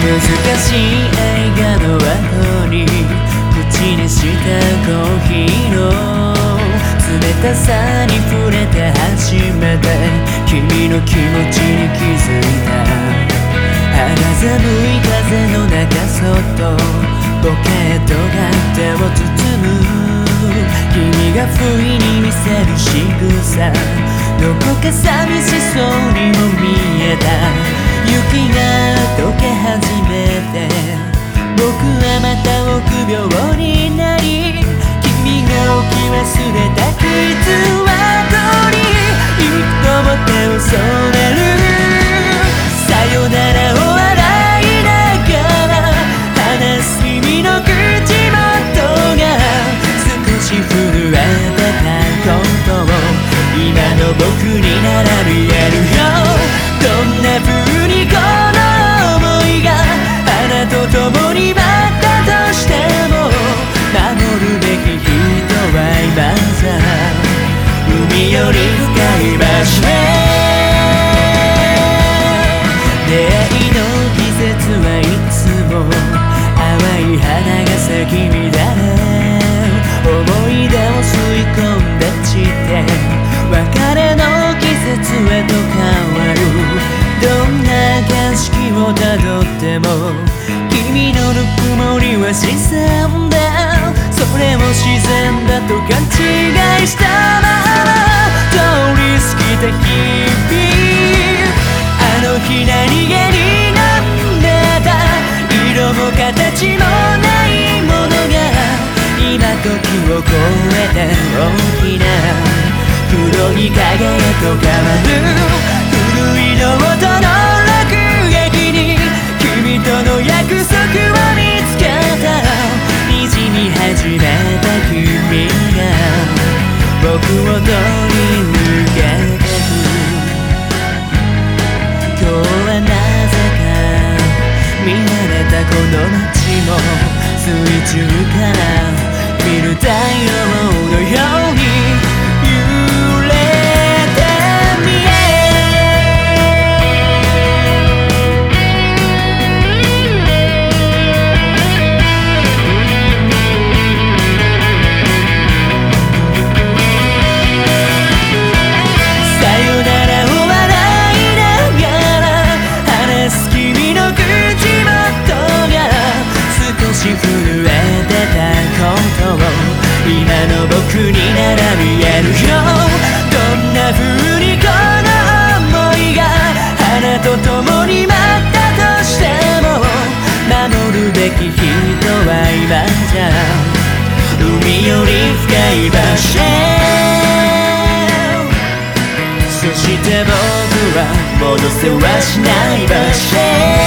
難しい映画の後に口にした。コーヒーの冷たさに触れて初めて君の気持ちに気づいた肌寒い風の中そっとポケットが手を包む君が不意に見せる仕草どこか寂しそうにも見えたになら見えるよ。どんな風にこの想いがあなたと共に待ったとしても守るべき人はいません。海より深い場所へ。出会いの季節はいつも淡い花が咲き乱れ思い出を吸い込んたどっても君のぬくもりは自然でそれを自然だと勘違いしたまま通り過ぎた日々あの日何気になんでた色も形もないものが今時を超えて大きな黒い影へと変わる to ら見えるよ。どんな風にこの想いがあなたと共に待ったとしても守るべき人は今じゃ海より深い場所。そして僕は戻せはしない場所。